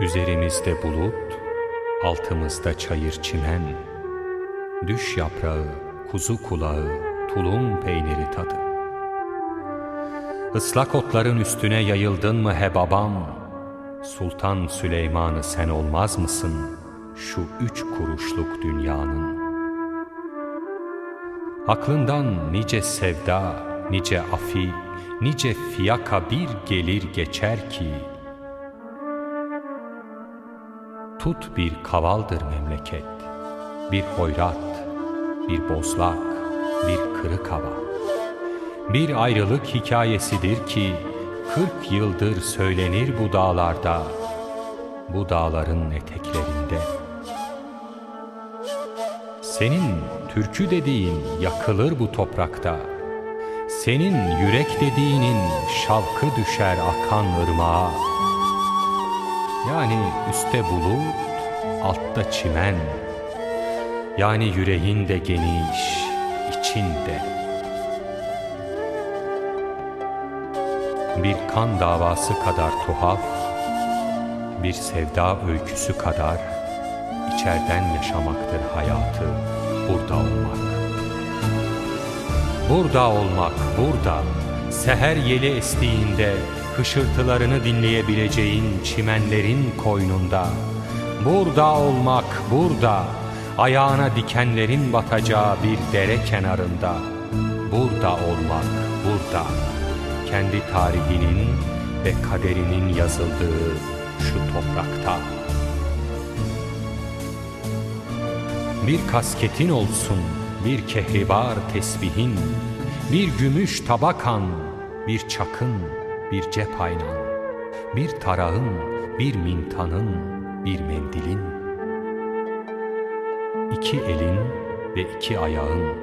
Üzerimizde bulut, altımızda çayır çimen, Düş yaprağı, kuzu kulağı, tulum peyniri tadı. Islak otların üstüne yayıldın mı he babam? Sultan Süleyman'ı sen olmaz mısın şu üç kuruşluk dünyanın? Aklından nice sevda, nice afi, nice fiyaka bir gelir geçer ki, Tut bir kavaldır memleket, bir hoyrat, bir bozlak, bir kırık hava. Bir ayrılık hikayesidir ki, kırk yıldır söylenir bu dağlarda, bu dağların eteklerinde. Senin türkü dediğin yakılır bu toprakta, senin yürek dediğinin şavkı düşer akan ırmağa. Yani üstte bulut, altta çimen. Yani yüreğin de geniş, içinde. Bir kan davası kadar tuhaf, bir sevda öyküsü kadar içerden yaşamaktır hayatı burada olmak. Burada olmak, burada, seher yeli estiğinde hışırtılarını dinleyebileceğin çimenlerin koynunda. Burada olmak, burada, ayağına dikenlerin batacağı bir dere kenarında. Burada olmak, burada, kendi tarihinin ve kaderinin yazıldığı şu toprakta. Bir kasketin olsun, bir kehribar tesbihin, bir gümüş tabakan, bir çakın, bir cep bir tarağın, bir mintanın, bir mendilin. İki elin ve iki ayağın,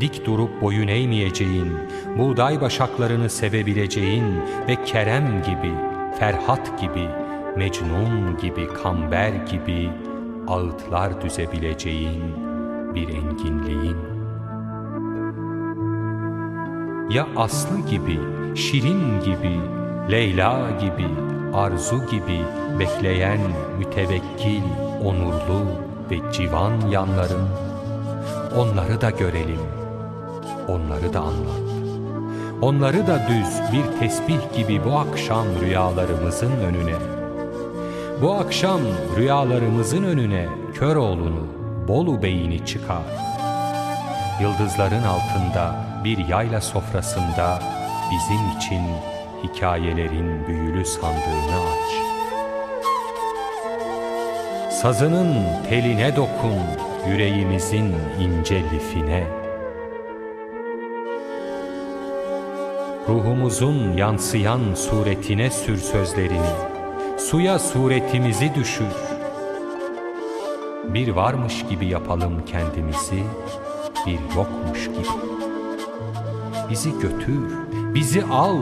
dik durup boyun eğmeyeceğin, buğday başaklarını sevebileceğin ve Kerem gibi, Ferhat gibi, Mecnun gibi, Kamber gibi ağıtlar düzebileceğin bir enginliğin. Ya Aslı gibi, Şirin gibi, Leyla gibi, Arzu gibi bekleyen mütevekkil, onurlu ve civan yanların, onları da görelim, onları da anlat. Onları da düz bir tesbih gibi bu akşam rüyalarımızın önüne. Bu akşam rüyalarımızın önüne Köroğlu'nu, Bolu Bey'ini çıkar. Yıldızların altında bir yayla sofrasında bizim için hikayelerin büyülü sandığını aç. Sazının teline dokun, yüreğimizin ince lifine. Ruhumuzun yansıyan suretine sür sözlerini, suya suretimizi düşür. Bir varmış gibi yapalım kendimizi, bir yokmuş gibi. Bizi götür, bizi al.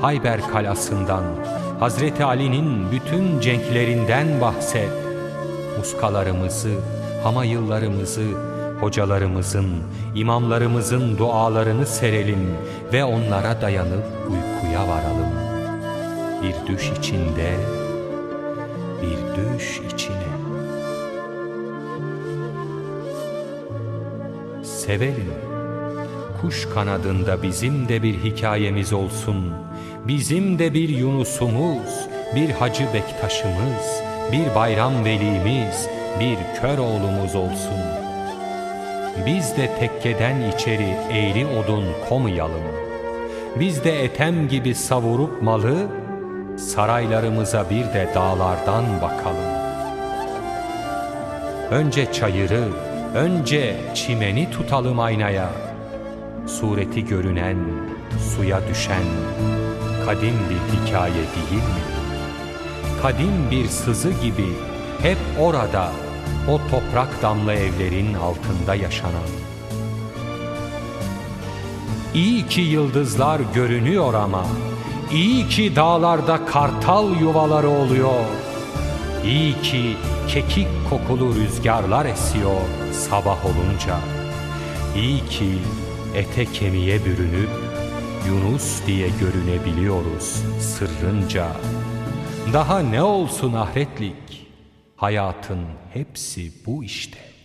Hayber kalasından, Hazreti Ali'nin bütün cenklerinden bahset. Muskalarımızı, hamayıllarımızı, hocalarımızın, imamlarımızın dualarını serelim ve onlara dayanıp uykuya varalım. Bir düş içinde, bir düş içine. Sevelim. Kuş kanadında bizim de bir hikayemiz olsun. Bizim de bir Yunus'umuz, bir Hacı Bektaş'ımız, bir bayram velimiz, bir kör oğlumuz olsun. Biz de tekkeden içeri eğri odun komayalım. Biz de etem gibi savurup malı, saraylarımıza bir de dağlardan bakalım. Önce çayırı, önce çimeni tutalım aynaya.'' sureti görünen, suya düşen kadim bir hikaye değil mi? Kadim bir sızı gibi hep orada, o toprak damla evlerin altında yaşanan. İyi ki yıldızlar görünüyor ama, iyi ki dağlarda kartal yuvaları oluyor. İyi ki kekik kokulu rüzgarlar esiyor sabah olunca. İyi ki ete kemiğe bürünüp Yunus diye görünebiliyoruz sırrınca. Daha ne olsun ahretlik? Hayatın hepsi bu işte.''